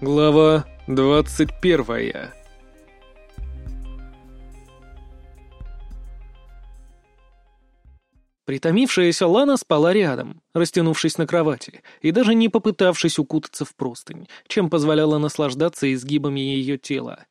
Глава двадцать первая Притомившаяся Лана спала рядом, растянувшись на кровати, и даже не попытавшись укутаться в простынь, чем позволяла наслаждаться изгибами ее тела.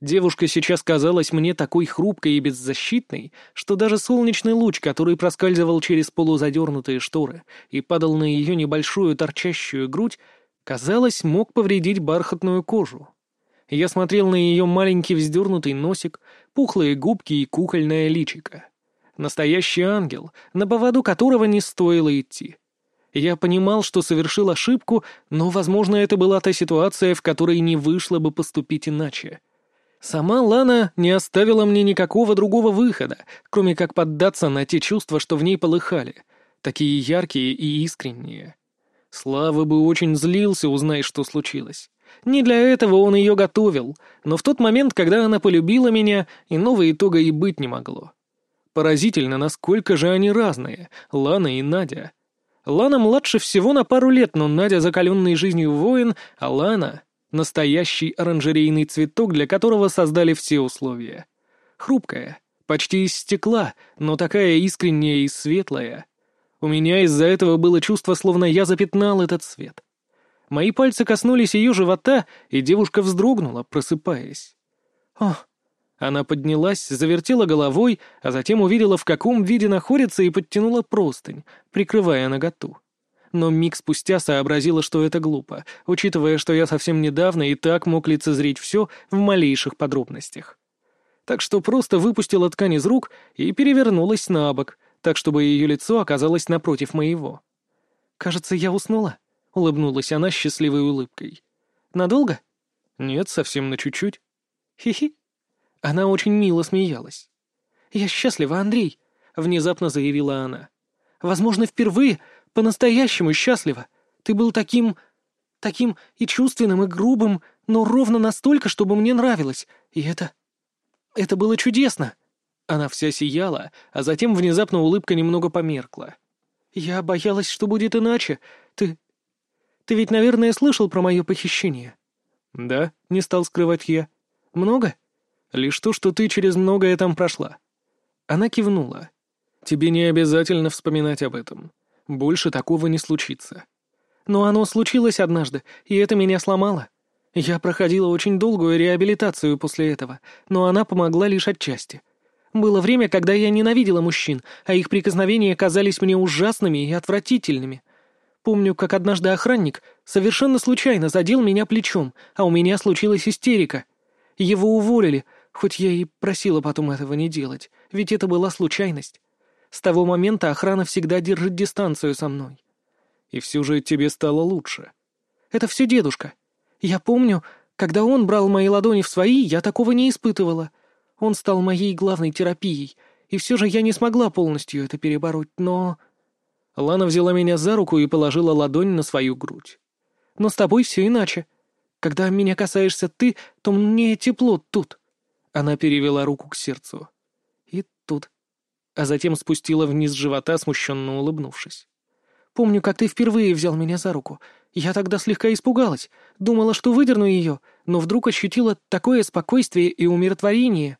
Девушка сейчас казалась мне такой хрупкой и беззащитной, что даже солнечный луч, который проскальзывал через полузадернутые шторы и падал на ее небольшую торчащую грудь, казалось, мог повредить бархатную кожу. Я смотрел на ее маленький вздернутый носик, пухлые губки и кукольное личико. Настоящий ангел, на поводу которого не стоило идти. Я понимал, что совершил ошибку, но, возможно, это была та ситуация, в которой не вышло бы поступить иначе. Сама Лана не оставила мне никакого другого выхода, кроме как поддаться на те чувства, что в ней полыхали, такие яркие и искренние. Слава бы очень злился, узнай, что случилось. Не для этого он ее готовил, но в тот момент, когда она полюбила меня, иного итога и быть не могло. Поразительно, насколько же они разные, Лана и Надя. Лана младше всего на пару лет, но Надя закаленный жизнью воин, а Лана — настоящий оранжерейный цветок, для которого создали все условия. Хрупкая, почти из стекла, но такая искренняя и светлая — у меня из-за этого было чувство, словно я запятнал этот свет. Мои пальцы коснулись ее живота, и девушка вздрогнула, просыпаясь. «Ох!» Она поднялась, завертела головой, а затем увидела, в каком виде находится, и подтянула простынь, прикрывая наготу. Но миг спустя сообразила, что это глупо, учитывая, что я совсем недавно и так мог лицезреть все в малейших подробностях. Так что просто выпустила ткань из рук и перевернулась на бок, так чтобы ее лицо оказалось напротив моего. «Кажется, я уснула», — улыбнулась она счастливой улыбкой. «Надолго?» «Нет, совсем на чуть-чуть». «Хи-хи». Она очень мило смеялась. «Я счастлива, Андрей», — внезапно заявила она. «Возможно, впервые по-настоящему счастлива. Ты был таким... таким и чувственным, и грубым, но ровно настолько, чтобы мне нравилось. И это... это было чудесно». Она вся сияла, а затем внезапно улыбка немного померкла. «Я боялась, что будет иначе. Ты... Ты ведь, наверное, слышал про мое похищение?» «Да», — не стал скрывать я. «Много?» «Лишь то, что ты через многое там прошла». Она кивнула. «Тебе не обязательно вспоминать об этом. Больше такого не случится». «Но оно случилось однажды, и это меня сломало. Я проходила очень долгую реабилитацию после этого, но она помогла лишь отчасти. Было время, когда я ненавидела мужчин, а их прикосновения казались мне ужасными и отвратительными. Помню, как однажды охранник совершенно случайно задел меня плечом, а у меня случилась истерика. Его уволили, хоть я и просила потом этого не делать, ведь это была случайность. С того момента охрана всегда держит дистанцию со мной. И все же тебе стало лучше. Это все дедушка. Я помню, когда он брал мои ладони в свои, я такого не испытывала — он стал моей главной терапией, и все же я не смогла полностью это перебороть, но...» Лана взяла меня за руку и положила ладонь на свою грудь. «Но с тобой все иначе. Когда меня касаешься ты, то мне тепло тут». Она перевела руку к сердцу. «И тут». А затем спустила вниз живота, смущенно улыбнувшись. «Помню, как ты впервые взял меня за руку. Я тогда слегка испугалась, думала, что выдерну ее, но вдруг ощутила такое спокойствие и умиротворение.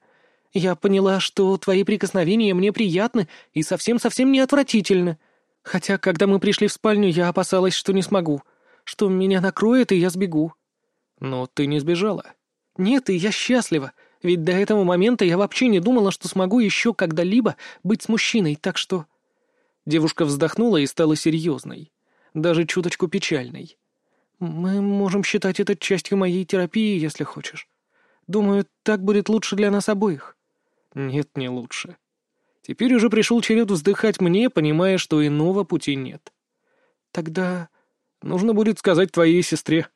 Я поняла, что твои прикосновения мне приятны и совсем-совсем не отвратительны. Хотя, когда мы пришли в спальню, я опасалась, что не смогу, что меня накроет, и я сбегу. Но ты не сбежала. Нет, и я счастлива, ведь до этого момента я вообще не думала, что смогу еще когда-либо быть с мужчиной, так что... Девушка вздохнула и стала серьезной, даже чуточку печальной. Мы можем считать это частью моей терапии, если хочешь. Думаю, так будет лучше для нас обоих. Нет, не лучше. Теперь уже пришел черед вздыхать мне, понимая, что иного пути нет. Тогда нужно будет сказать твоей сестре.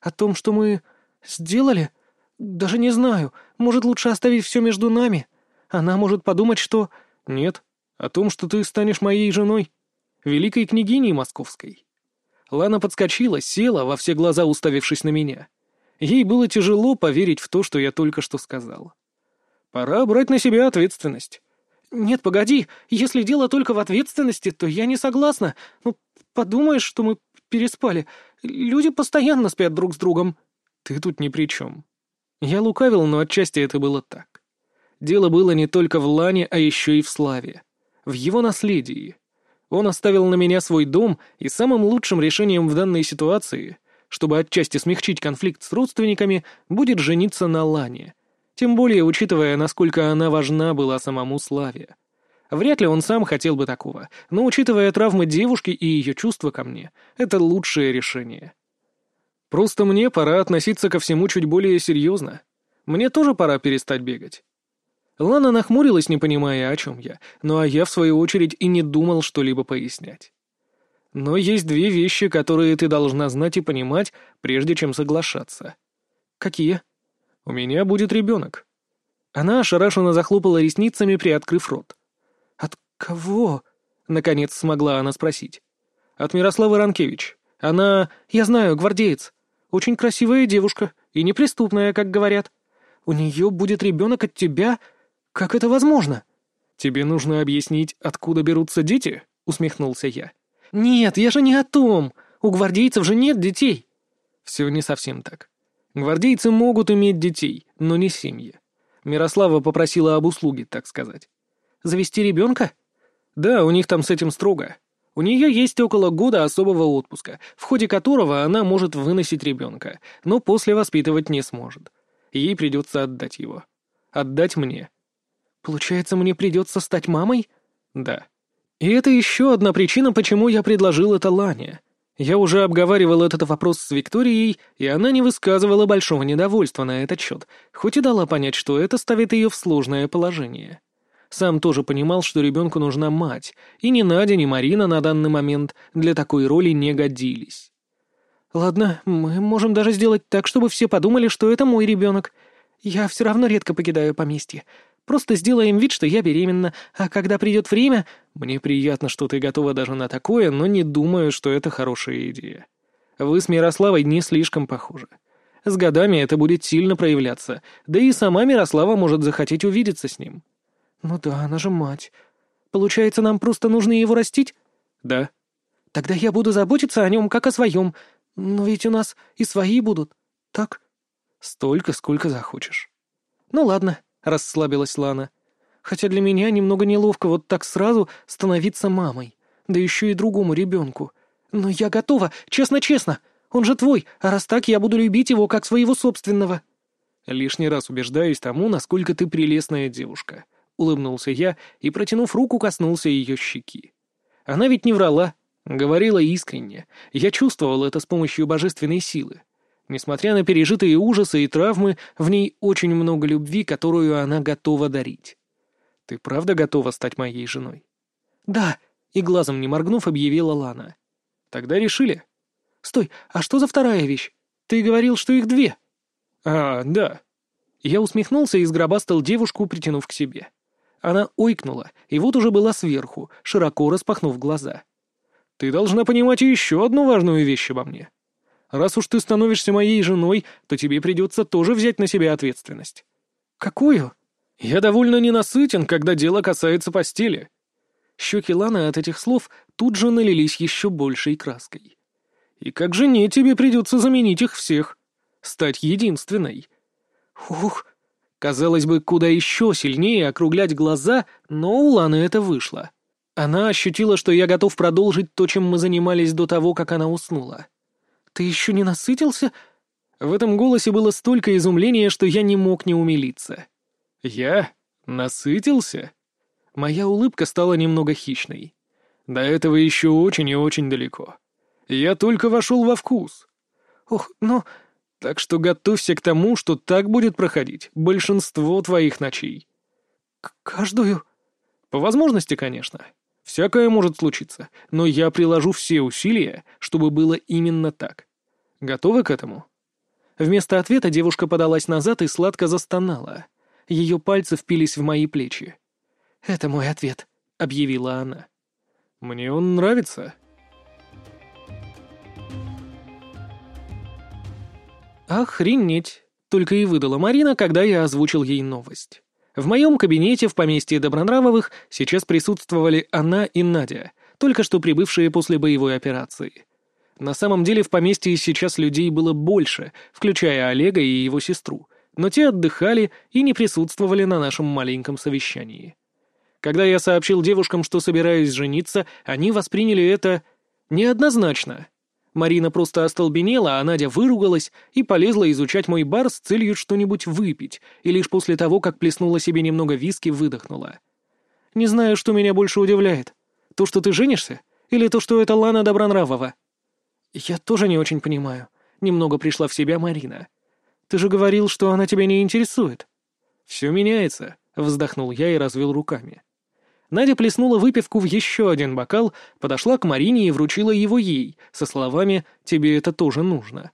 О том, что мы сделали? Даже не знаю. Может, лучше оставить все между нами? Она может подумать, что... Нет, о том, что ты станешь моей женой. Великой княгиней московской. Лана подскочила, села, во все глаза уставившись на меня. Ей было тяжело поверить в то, что я только что сказал. Пора брать на себя ответственность. Нет, погоди, если дело только в ответственности, то я не согласна. Ну, подумаешь, что мы переспали. Люди постоянно спят друг с другом. Ты тут ни при чем. Я лукавил, но отчасти это было так. Дело было не только в Лане, а еще и в Славе. В его наследии. Он оставил на меня свой дом, и самым лучшим решением в данной ситуации, чтобы отчасти смягчить конфликт с родственниками, будет жениться на Лане. Тем более, учитывая, насколько она важна была самому Славе. Вряд ли он сам хотел бы такого, но учитывая травмы девушки и ее чувства ко мне, это лучшее решение. Просто мне пора относиться ко всему чуть более серьезно. Мне тоже пора перестать бегать. Лана нахмурилась, не понимая, о чем я, ну а я, в свою очередь, и не думал что-либо пояснять. Но есть две вещи, которые ты должна знать и понимать, прежде чем соглашаться. Какие? У меня будет ребенок. Она ошарашенно захлопала ресницами, приоткрыв рот. «Кого?» — наконец смогла она спросить. «От Мирославы Ранкевич. Она, я знаю, гвардеец. Очень красивая девушка и неприступная, как говорят. У нее будет ребенок от тебя? Как это возможно?» «Тебе нужно объяснить, откуда берутся дети?» — усмехнулся я. «Нет, я же не о том. У гвардейцев же нет детей». «Все не совсем так. Гвардейцы могут иметь детей, но не семьи. Мирослава попросила об услуге, так сказать. «Завести ребенка?» Да, у них там с этим строго. У нее есть около года особого отпуска, в ходе которого она может выносить ребенка, но после воспитывать не сможет. Ей придется отдать его. Отдать мне. Получается, мне придется стать мамой? Да. И это еще одна причина, почему я предложил это Лане. Я уже обговаривал этот вопрос с Викторией, и она не высказывала большого недовольства на этот счет, хоть и дала понять, что это ставит ее в сложное положение. Сам тоже понимал, что ребенку нужна мать, и ни Надя, ни Марина на данный момент для такой роли не годились. «Ладно, мы можем даже сделать так, чтобы все подумали, что это мой ребенок. Я все равно редко покидаю поместье. Просто сделаем вид, что я беременна, а когда придет время... Мне приятно, что ты готова даже на такое, но не думаю, что это хорошая идея. Вы с Мирославой не слишком похожи. С годами это будет сильно проявляться, да и сама Мирослава может захотеть увидеться с ним». «Ну да, она же мать. Получается, нам просто нужно его растить?» «Да». «Тогда я буду заботиться о нем, как о своем. Но ведь у нас и свои будут, так?» «Столько, сколько захочешь». «Ну ладно», — расслабилась Лана. «Хотя для меня немного неловко вот так сразу становиться мамой, да еще и другому ребенку. Но я готова, честно-честно. Он же твой, а раз так, я буду любить его как своего собственного». Лишний раз убеждаюсь тому, насколько ты прелестная девушка. — улыбнулся я и, протянув руку, коснулся ее щеки. Она ведь не врала, говорила искренне. Я чувствовал это с помощью божественной силы. Несмотря на пережитые ужасы и травмы, в ней очень много любви, которую она готова дарить. «Ты правда готова стать моей женой?» «Да», — и глазом не моргнув, объявила Лана. «Тогда решили». «Стой, а что за вторая вещь? Ты говорил, что их две». «А, да». Я усмехнулся и сгробастал девушку, притянув к себе. Она ойкнула, и вот уже была сверху, широко распахнув глаза. «Ты должна понимать еще одну важную вещь обо мне. Раз уж ты становишься моей женой, то тебе придется тоже взять на себя ответственность». «Какую?» «Я довольно ненасытен, когда дело касается постели». Щеки Ланы от этих слов тут же налились еще большей краской. «И как жене тебе придется заменить их всех. Стать единственной». «Ух!» Казалось бы, куда еще сильнее округлять глаза, но у Ланы это вышло. Она ощутила, что я готов продолжить то, чем мы занимались до того, как она уснула. «Ты еще не насытился?» В этом голосе было столько изумления, что я не мог не умилиться. «Я? Насытился?» Моя улыбка стала немного хищной. До этого еще очень и очень далеко. Я только вошел во вкус. «Ох, но так что готовься к тому, что так будет проходить большинство твоих ночей. К каждую? По возможности, конечно. Всякое может случиться, но я приложу все усилия, чтобы было именно так. Готовы к этому? Вместо ответа девушка подалась назад и сладко застонала. Ее пальцы впились в мои плечи. «Это мой ответ», — объявила она. «Мне он нравится», «Охренеть!» — только и выдала Марина, когда я озвучил ей новость. В моем кабинете в поместье Добронравовых сейчас присутствовали она и Надя, только что прибывшие после боевой операции. На самом деле в поместье сейчас людей было больше, включая Олега и его сестру, но те отдыхали и не присутствовали на нашем маленьком совещании. Когда я сообщил девушкам, что собираюсь жениться, они восприняли это неоднозначно. Марина просто остолбенела, а Надя выругалась и полезла изучать мой бар с целью что-нибудь выпить, и лишь после того, как плеснула себе немного виски, выдохнула. «Не знаю, что меня больше удивляет. То, что ты женишься, или то, что это Лана Добронравова?» «Я тоже не очень понимаю», — немного пришла в себя Марина. «Ты же говорил, что она тебя не интересует». «Все меняется», — вздохнул я и развел руками. Надя плеснула выпивку в еще один бокал, подошла к Марине и вручила его ей, со словами «тебе это тоже нужно».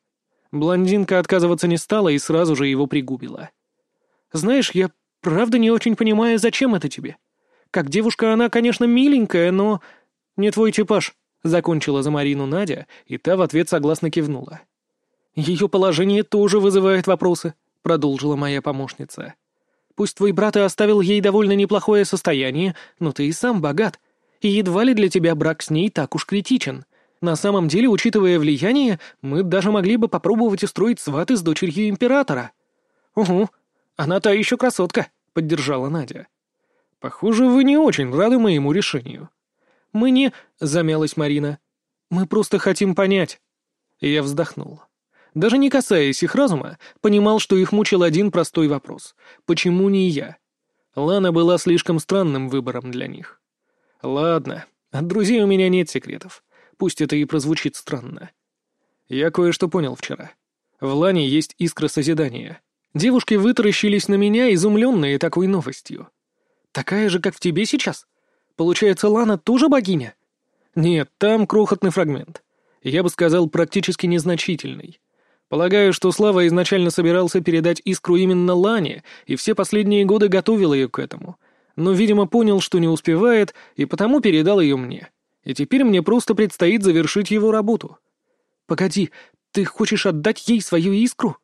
Блондинка отказываться не стала и сразу же его пригубила. «Знаешь, я правда не очень понимаю, зачем это тебе. Как девушка она, конечно, миленькая, но... Не твой типаж», — закончила за Марину Надя, и та в ответ согласно кивнула. «Ее положение тоже вызывает вопросы», — продолжила моя помощница. Пусть твой брат и оставил ей довольно неплохое состояние, но ты и сам богат, и едва ли для тебя брак с ней так уж критичен. На самом деле, учитывая влияние, мы даже могли бы попробовать устроить сваты с дочерью императора». «Угу, она та еще красотка», — поддержала Надя. «Похоже, вы не очень рады моему решению». «Мы не...» — замялась Марина. «Мы просто хотим понять». Я вздохнул даже не касаясь их разума, понимал, что их мучил один простой вопрос — почему не я? Лана была слишком странным выбором для них. Ладно, от друзей у меня нет секретов, пусть это и прозвучит странно. Я кое-что понял вчера. В Лане есть искра созидания. Девушки вытаращились на меня, изумленные такой новостью. Такая же, как в тебе сейчас? Получается, Лана тоже богиня? Нет, там крохотный фрагмент. Я бы сказал, практически незначительный. Полагаю, что Слава изначально собирался передать искру именно Лане, и все последние годы готовил ее к этому. Но, видимо, понял, что не успевает, и потому передал ее мне. И теперь мне просто предстоит завершить его работу. «Погоди, ты хочешь отдать ей свою искру?»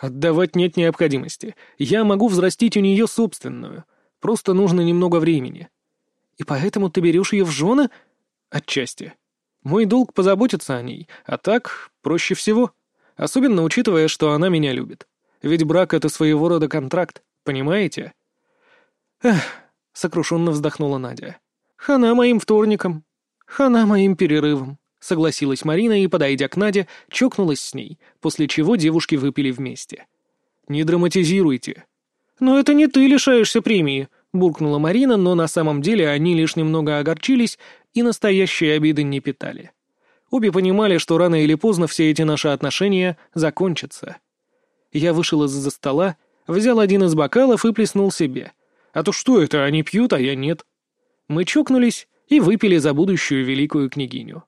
«Отдавать нет необходимости. Я могу взрастить у нее собственную. Просто нужно немного времени». «И поэтому ты берешь ее в жены?» «Отчасти. Мой долг позаботиться о ней, а так проще всего». Особенно учитывая, что она меня любит. Ведь брак — это своего рода контракт, понимаете? Эх, сокрушенно вздохнула Надя. Хана моим вторником. Хана моим перерывом. Согласилась Марина и, подойдя к Наде, чокнулась с ней, после чего девушки выпили вместе. «Не драматизируйте». «Но это не ты лишаешься премии», — буркнула Марина, но на самом деле они лишь немного огорчились и настоящие обиды не питали. Обе понимали, что рано или поздно все эти наши отношения закончатся. Я вышел из-за стола, взял один из бокалов и плеснул себе. А то что это, они пьют, а я нет. Мы чокнулись и выпили за будущую великую княгиню.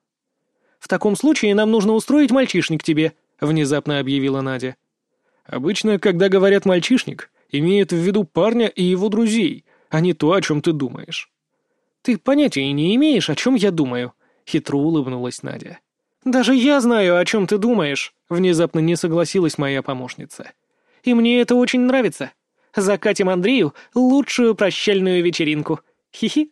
«В таком случае нам нужно устроить мальчишник тебе», — внезапно объявила Надя. «Обычно, когда говорят «мальчишник», имеют в виду парня и его друзей, а не то, о чем ты думаешь». «Ты понятия не имеешь, о чем я думаю», — хитро улыбнулась Надя. «Даже я знаю, о чем ты думаешь», — внезапно не согласилась моя помощница. «И мне это очень нравится. Закатим Андрею лучшую прощальную вечеринку. Хи-хи».